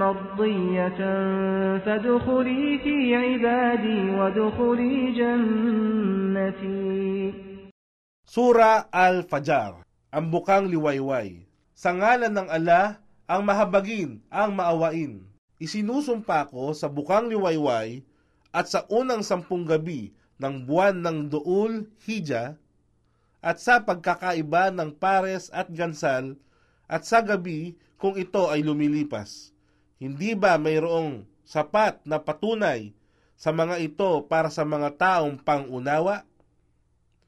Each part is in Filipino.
مرضية فادخلي في عبادي وادخلي جنتي Sura Al-Fajr, ang bukang liwayway. Sa ngalan ng ala, ang mahabagin, ang maawain. Isinusumpa ko sa bukang liwayway at sa unang sampung gabi ng buwan ng Duul Hija at sa pagkakaiba ng pares at gansal at sa gabi kung ito ay lumilipas. Hindi ba mayroong sapat na patunay sa mga ito para sa mga taong pangunawa?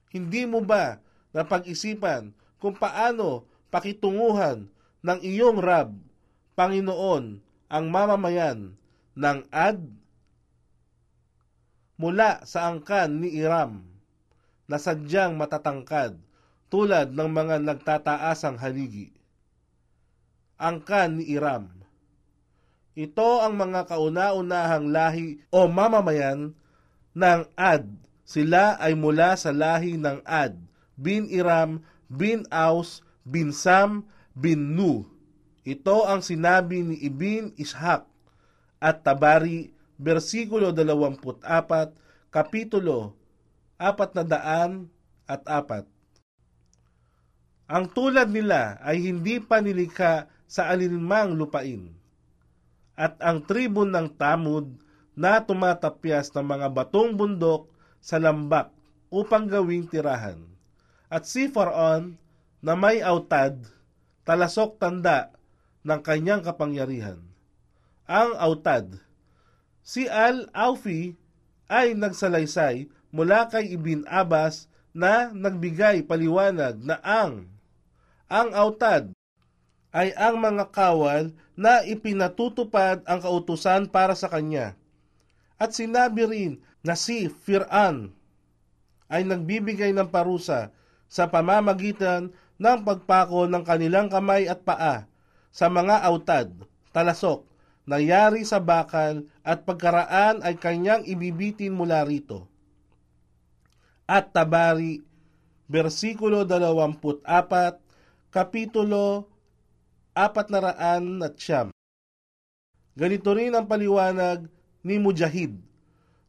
Hindi mo ba napag-isipan kung paano pakitunguhan ng iyong Rab, Panginoon, ang mamamayan ng Ad? Mula sa angkan ni Iram, na sadyang matatangkad tulad ng mga nagtataasang haligi. Angkan ni Iram. Ito ang mga kauna-unahang lahi o mamamayan ng Ad sila ay mula sa lahi ng Ad, bin Iram, bin Aus, bin Sam, bin Nu. Ito ang sinabi ni Ibn Ishak at Tabari, versikulo 24, kapitulo 400 at 4. Ang tulad nila ay hindi pa nilikha sa alinmang lupain. At ang tribun ng Tamud na tumatapyas ng mga batong bundok sa lambak upang gawing tirahan. At si Faraon na may autad, talasok tanda ng kanyang kapangyarihan. Ang autad, si Al-Aufi ay nagsalaysay mula kay Ibn Abbas na nagbigay paliwanag na ang ang autad ay ang mga kawal na ipinatutupad ang kautusan para sa kanya. At sinabi rin na si Fir'an ay nagbibigay ng parusa sa pamamagitan ng pagpako ng kanilang kamay at paa sa mga autad, talasok, nayari sa bakal at pagkaraan ay kanyang ibibitin mula rito. At Tabari, versikulo 24, kapitulo 400 at siyam. Ganito rin ang paliwanag ni Mujahid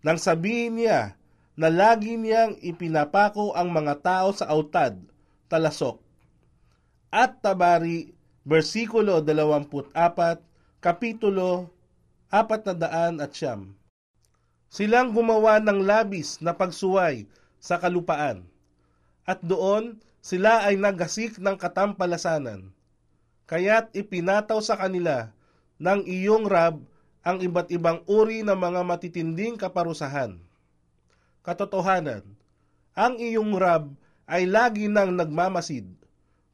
nang sabihin niya na lagi niyang ipinapako ang mga tao sa autad, talasok. At Tabari, versikulo 24, kapitulo 400 at siyam. Silang gumawa ng labis na pagsuway sa kalupaan, at doon sila ay nagasik ng katampalasanan. Kaya't ipinataw sa kanila ng iyong rab ang iba't ibang uri ng mga matitinding kaparusahan katotohanan. Ang iyong Rab ay lagi nang nagmamasid.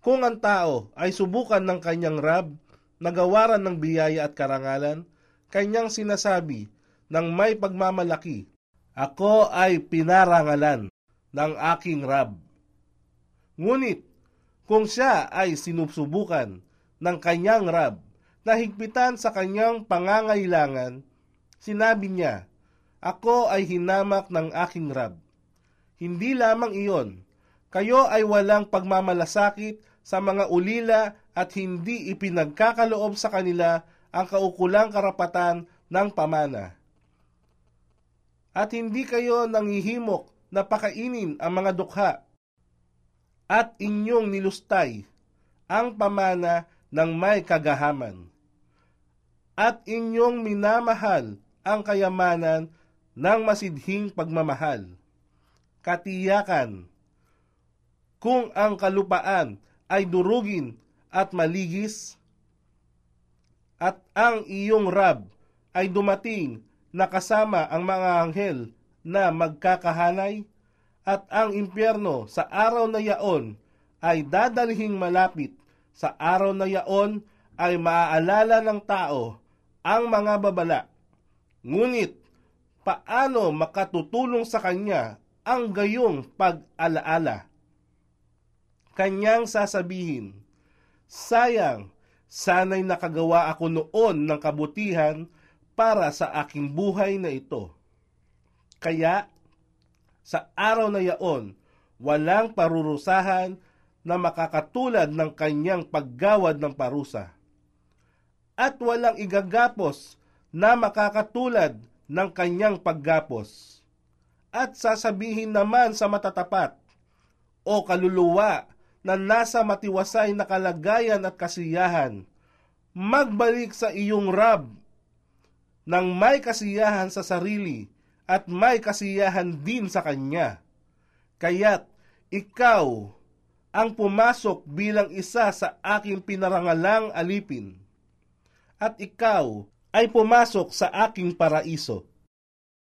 Kung ang tao ay subukan ng kanyang Rab, nagawaran ng biyaya at karangalan, kanyang sinasabi ng may pagmamalaki, Ako ay pinarangalan ng aking Rab. Ngunit, kung siya ay sinusubukan ng kanyang Rab na higpitan sa kanyang pangangailangan, sinabi niya, ako ay hinamak ng aking Rab. Hindi lamang iyon, kayo ay walang pagmamalasakit sa mga ulila at hindi ipinagkakaloob sa kanila ang kaukulang karapatan ng pamana. At hindi kayo nangihimok na pakainin ang mga dukha at inyong nilustay ang pamana ng may kagahaman. At inyong minamahal ang kayamanan ng masidhing pagmamahal. Katiyakan, kung ang kalupaan ay durugin at maligis, at ang iyong rab ay dumating na kasama ang mga anghel na magkakahanay, at ang impyerno sa araw na yaon ay dadalhing malapit, sa araw na yaon ay maaalala ng tao ang mga babala. Ngunit paano makatutulong sa kanya ang gayong pag-alaala. Kanyang sasabihin, Sayang, sana'y nakagawa ako noon ng kabutihan para sa aking buhay na ito. Kaya, sa araw na yaon, walang parurusahan na makakatulad ng kanyang paggawad ng parusa. At walang igagapos na makakatulad ng kanyang paggapos. At sasabihin naman sa matatapat, o kaluluwa na nasa matiwasay na kalagayan at kasiyahan, magbalik sa iyong Rab ng may kasiyahan sa sarili at may kasiyahan din sa Kanya. Kaya't ikaw ang pumasok bilang isa sa aking pinarangalang alipin. At ikaw ay pumasok sa aking paraiso.